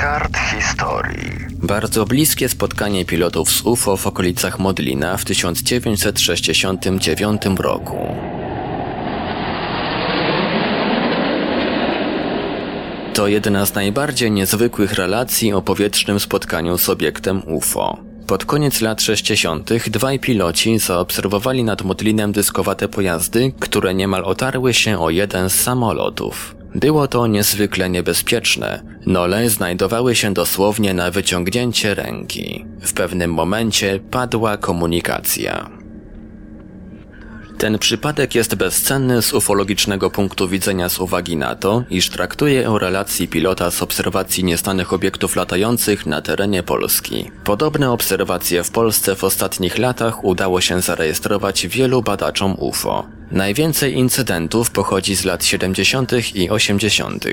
kart historii. Bardzo bliskie spotkanie pilotów z UFO w okolicach Modlina w 1969 roku. To jedna z najbardziej niezwykłych relacji o powietrznym spotkaniu z obiektem UFO. Pod koniec lat 60. dwaj piloci zaobserwowali nad Modlinem dyskowate pojazdy, które niemal otarły się o jeden z samolotów. Było to niezwykle niebezpieczne. Nole znajdowały się dosłownie na wyciągnięcie ręki. W pewnym momencie padła komunikacja. Ten przypadek jest bezcenny z ufologicznego punktu widzenia z uwagi na to, iż traktuje o relacji pilota z obserwacji niestanych obiektów latających na terenie Polski. Podobne obserwacje w Polsce w ostatnich latach udało się zarejestrować wielu badaczom UFO. Najwięcej incydentów pochodzi z lat 70. i 80.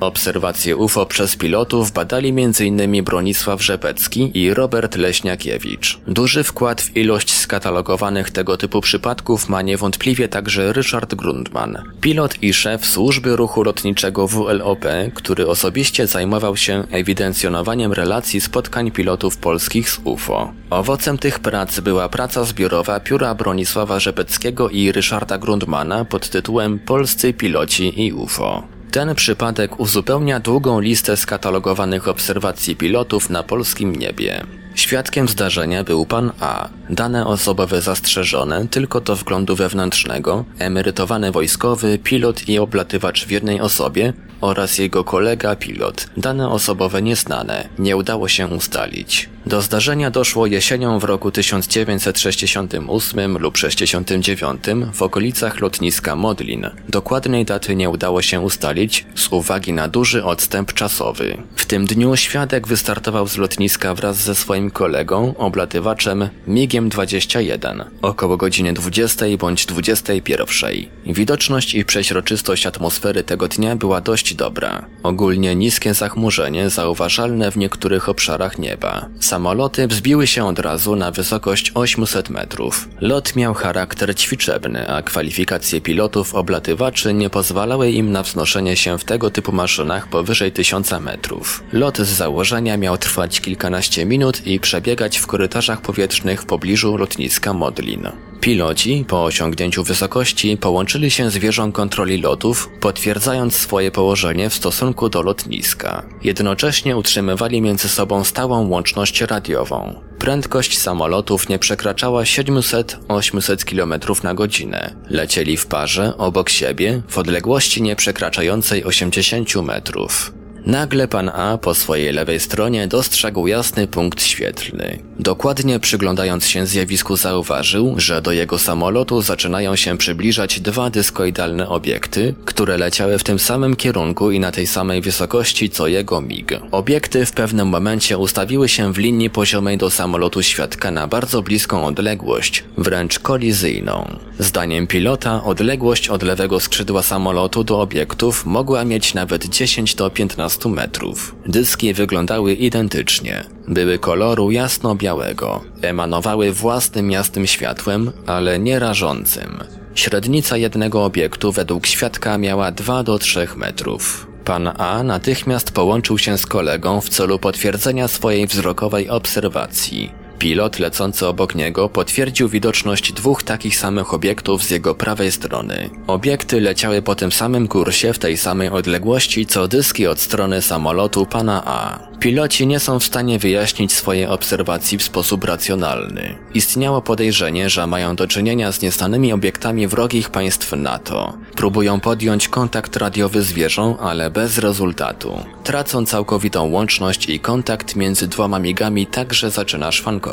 Obserwacje UFO przez pilotów badali m.in. Bronisław Rzepecki i Robert Leśniakiewicz. Duży wkład w ilość skatalogowanych tego typu przypadków ma niewątpliwie także Richard Grundman, pilot i szef służby ruchu lotniczego WLOP, który osobiście zajmował się ewidencjonowaniem relacji spotkań pilotów polskich z UFO. Owocem tych prac była praca zbiorowa pióra Bronisława Rzepeckiego i Ryszarda Grundmana pod tytułem Polscy piloci i UFO. Ten przypadek uzupełnia długą listę skatalogowanych obserwacji pilotów na polskim niebie. Świadkiem zdarzenia był pan A. Dane osobowe zastrzeżone tylko do wglądu wewnętrznego, emerytowany wojskowy, pilot i oblatywacz w jednej osobie oraz jego kolega pilot. Dane osobowe nieznane, nie udało się ustalić. Do zdarzenia doszło jesienią w roku 1968 lub 69 w okolicach lotniska Modlin. Dokładnej daty nie udało się ustalić z uwagi na duży odstęp czasowy. W tym dniu świadek wystartował z lotniska wraz ze swoim kolegą, oblatywaczem MIGiem 21 około godziny 20 bądź 21. Widoczność i przeźroczystość atmosfery tego dnia była dość dobra. Ogólnie niskie zachmurzenie zauważalne w niektórych obszarach nieba. Samoloty wzbiły się od razu na wysokość 800 metrów. Lot miał charakter ćwiczebny, a kwalifikacje pilotów oblatywaczy nie pozwalały im na wznoszenie się w tego typu maszynach powyżej 1000 metrów. Lot z założenia miał trwać kilkanaście minut i przebiegać w korytarzach powietrznych w pobliżu lotniska Modlin. Piloci po osiągnięciu wysokości połączyli się z wieżą kontroli lotów, potwierdzając swoje położenie w stosunku do lotniska. Jednocześnie utrzymywali między sobą stałą łączność radiową. Prędkość samolotów nie przekraczała 700-800 km na godzinę. Lecieli w parze obok siebie w odległości nie przekraczającej 80 metrów. Nagle pan A po swojej lewej stronie dostrzegł jasny punkt świetlny. Dokładnie przyglądając się zjawisku zauważył, że do jego samolotu zaczynają się przybliżać dwa dyskoidalne obiekty, które leciały w tym samym kierunku i na tej samej wysokości co jego MIG. Obiekty w pewnym momencie ustawiły się w linii poziomej do samolotu świadka na bardzo bliską odległość, wręcz kolizyjną. Zdaniem pilota odległość od lewego skrzydła samolotu do obiektów mogła mieć nawet 10 do 15 metrów. Dyski wyglądały identycznie. Były koloru jasno-białego. Emanowały własnym jasnym światłem, ale nie rażącym. Średnica jednego obiektu według świadka miała 2 do 3 metrów. Pan A natychmiast połączył się z kolegą w celu potwierdzenia swojej wzrokowej obserwacji. Pilot lecący obok niego potwierdził widoczność dwóch takich samych obiektów z jego prawej strony. Obiekty leciały po tym samym kursie w tej samej odległości co dyski od strony samolotu pana A. Piloci nie są w stanie wyjaśnić swojej obserwacji w sposób racjonalny. Istniało podejrzenie, że mają do czynienia z niestanymi obiektami wrogich państw NATO. Próbują podjąć kontakt radiowy z wieżą, ale bez rezultatu. Tracą całkowitą łączność i kontakt między dwoma migami także zaczyna szwankować.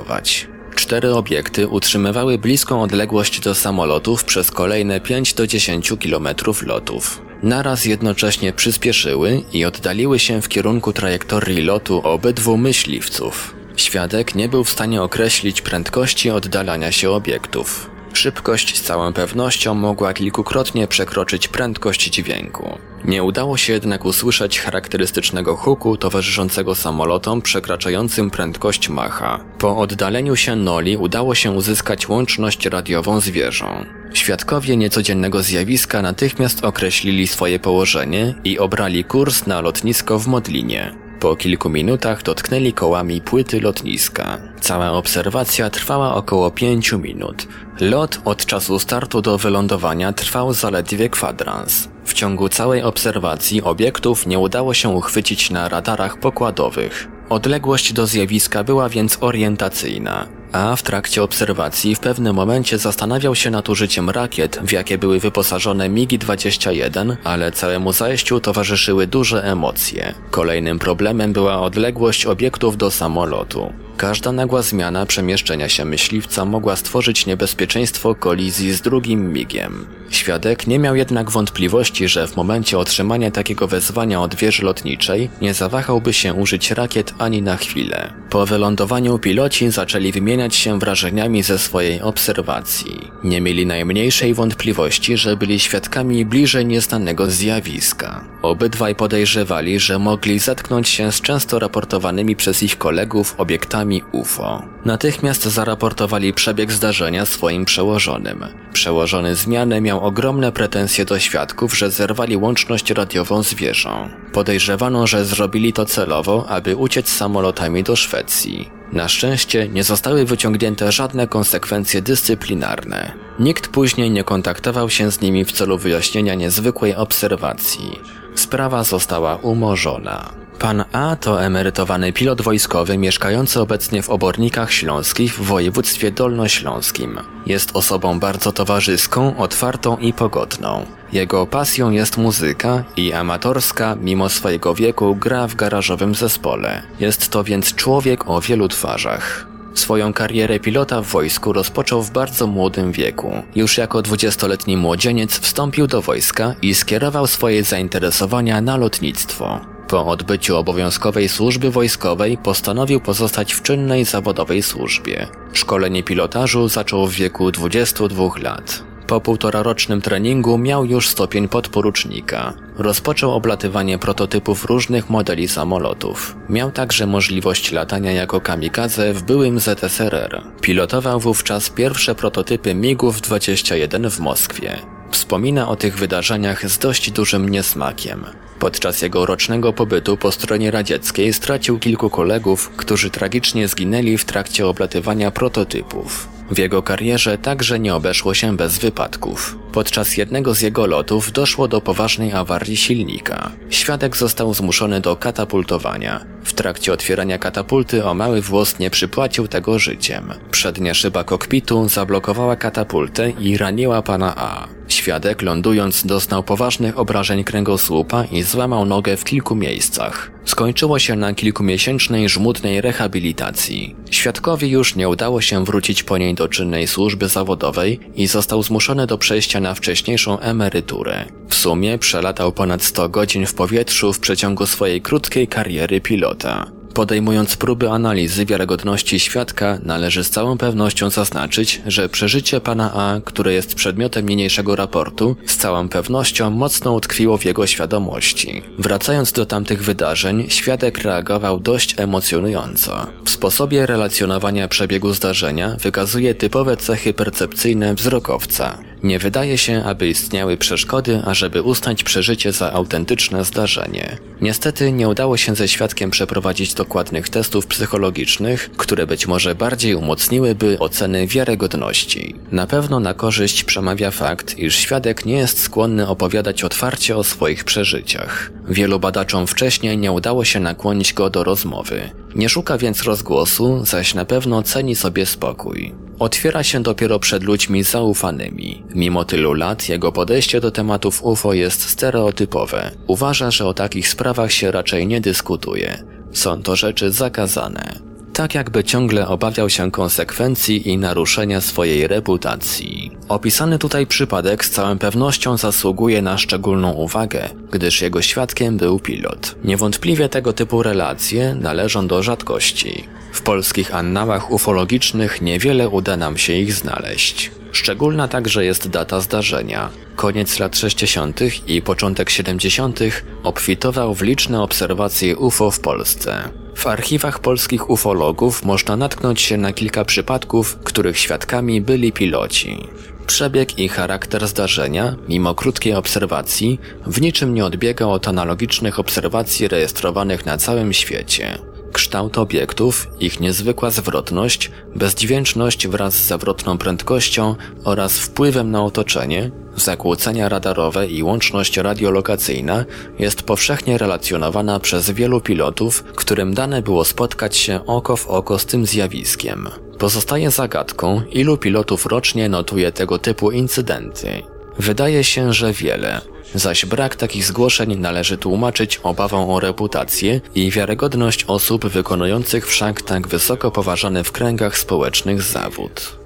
Cztery obiekty utrzymywały bliską odległość do samolotów przez kolejne 5 do 10 kilometrów lotów. Naraz jednocześnie przyspieszyły i oddaliły się w kierunku trajektorii lotu obydwu myśliwców. Świadek nie był w stanie określić prędkości oddalania się obiektów. Szybkość z całą pewnością mogła kilkukrotnie przekroczyć prędkość dźwięku. Nie udało się jednak usłyszeć charakterystycznego huku towarzyszącego samolotom przekraczającym prędkość Macha. Po oddaleniu się Noli udało się uzyskać łączność radiową z wieżą. Świadkowie niecodziennego zjawiska natychmiast określili swoje położenie i obrali kurs na lotnisko w Modlinie. Po kilku minutach dotknęli kołami płyty lotniska. Cała obserwacja trwała około pięciu minut. Lot od czasu startu do wylądowania trwał zaledwie kwadrans. W ciągu całej obserwacji obiektów nie udało się uchwycić na radarach pokładowych. Odległość do zjawiska była więc orientacyjna, a w trakcie obserwacji w pewnym momencie zastanawiał się nad użyciem rakiet, w jakie były wyposażone MiG-21, ale całemu zajściu towarzyszyły duże emocje. Kolejnym problemem była odległość obiektów do samolotu. Każda nagła zmiana przemieszczenia się myśliwca mogła stworzyć niebezpieczeństwo kolizji z drugim migiem. Świadek nie miał jednak wątpliwości, że w momencie otrzymania takiego wezwania od wieży lotniczej nie zawahałby się użyć rakiet ani na chwilę. Po wylądowaniu piloci zaczęli wymieniać się wrażeniami ze swojej obserwacji. Nie mieli najmniejszej wątpliwości, że byli świadkami bliżej nieznanego zjawiska. Obydwaj podejrzewali, że mogli zetknąć się z często raportowanymi przez ich kolegów obiektami UFO. Natychmiast zaraportowali przebieg zdarzenia swoim przełożonym. Przełożony zmiany miał ogromne pretensje do świadków, że zerwali łączność radiową z wieżą. Podejrzewano, że zrobili to celowo, aby uciec samolotami do Szwecji. Na szczęście nie zostały wyciągnięte żadne konsekwencje dyscyplinarne. Nikt później nie kontaktował się z nimi w celu wyjaśnienia niezwykłej obserwacji. Sprawa została umorzona. Pan A to emerytowany pilot wojskowy mieszkający obecnie w Obornikach Śląskich w województwie dolnośląskim. Jest osobą bardzo towarzyską, otwartą i pogodną. Jego pasją jest muzyka i amatorska, mimo swojego wieku, gra w garażowym zespole. Jest to więc człowiek o wielu twarzach. Swoją karierę pilota w wojsku rozpoczął w bardzo młodym wieku. Już jako dwudziestoletni młodzieniec wstąpił do wojska i skierował swoje zainteresowania na lotnictwo. Po odbyciu obowiązkowej służby wojskowej postanowił pozostać w czynnej zawodowej służbie. Szkolenie pilotażu zaczął w wieku 22 lat. Po półtorarocznym treningu miał już stopień podporucznika. Rozpoczął oblatywanie prototypów różnych modeli samolotów. Miał także możliwość latania jako kamikadze w byłym ZSRR. Pilotował wówczas pierwsze prototypy MiGów 21 w Moskwie. Wspomina o tych wydarzeniach z dość dużym niesmakiem. Podczas jego rocznego pobytu po stronie radzieckiej stracił kilku kolegów, którzy tragicznie zginęli w trakcie oblatywania prototypów. W jego karierze także nie obeszło się bez wypadków. Podczas jednego z jego lotów doszło do poważnej awarii silnika. Świadek został zmuszony do katapultowania. W trakcie otwierania katapulty o mały włos nie przypłacił tego życiem. Przednia szyba kokpitu zablokowała katapultę i raniła pana A. Świadek lądując doznał poważnych obrażeń kręgosłupa i złamał nogę w kilku miejscach. Skończyło się na kilkumiesięcznej żmudnej rehabilitacji. Świadkowi już nie udało się wrócić po niej do czynnej służby zawodowej i został zmuszony do przejścia na wcześniejszą emeryturę. W sumie przelatał ponad 100 godzin w powietrzu w przeciągu swojej krótkiej kariery pilota. Podejmując próby analizy wiarygodności świadka, należy z całą pewnością zaznaczyć, że przeżycie pana A, które jest przedmiotem niniejszego raportu, z całą pewnością mocno utkwiło w jego świadomości. Wracając do tamtych wydarzeń, świadek reagował dość emocjonująco. W sposobie relacjonowania przebiegu zdarzenia wykazuje typowe cechy percepcyjne wzrokowca. Nie wydaje się, aby istniały przeszkody, ażeby uznać przeżycie za autentyczne zdarzenie. Niestety nie udało się ze świadkiem przeprowadzić dokładnych testów psychologicznych, które być może bardziej umocniłyby oceny wiarygodności. Na pewno na korzyść przemawia fakt, iż świadek nie jest skłonny opowiadać otwarcie o swoich przeżyciach. Wielu badaczom wcześniej nie udało się nakłonić go do rozmowy. Nie szuka więc rozgłosu, zaś na pewno ceni sobie spokój. Otwiera się dopiero przed ludźmi zaufanymi. Mimo tylu lat jego podejście do tematów UFO jest stereotypowe. Uważa, że o takich sprawach się raczej nie dyskutuje. Są to rzeczy zakazane. Tak jakby ciągle obawiał się konsekwencji i naruszenia swojej reputacji. Opisany tutaj przypadek z całą pewnością zasługuje na szczególną uwagę, gdyż jego świadkiem był pilot. Niewątpliwie tego typu relacje należą do rzadkości. W polskich annałach ufologicznych niewiele uda nam się ich znaleźć. Szczególna także jest data zdarzenia. Koniec lat 60. i początek 70. obfitował w liczne obserwacje UFO w Polsce. W archiwach polskich ufologów można natknąć się na kilka przypadków, których świadkami byli piloci. Przebieg i charakter zdarzenia, mimo krótkiej obserwacji, w niczym nie odbiega od analogicznych obserwacji rejestrowanych na całym świecie. Kształt obiektów, ich niezwykła zwrotność, bezdźwięczność wraz z zawrotną prędkością oraz wpływem na otoczenie, zakłócenia radarowe i łączność radiolokacyjna jest powszechnie relacjonowana przez wielu pilotów, którym dane było spotkać się oko w oko z tym zjawiskiem. Pozostaje zagadką, ilu pilotów rocznie notuje tego typu incydenty. Wydaje się, że wiele, zaś brak takich zgłoszeń należy tłumaczyć obawą o reputację i wiarygodność osób wykonujących wszak tak wysoko poważany w kręgach społecznych zawód.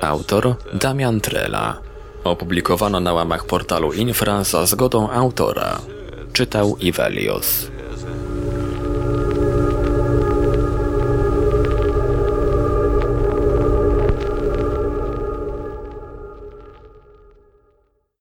Autor Damian Trela. Opublikowano na łamach portalu Infra za zgodą autora. Czytał Ivelios.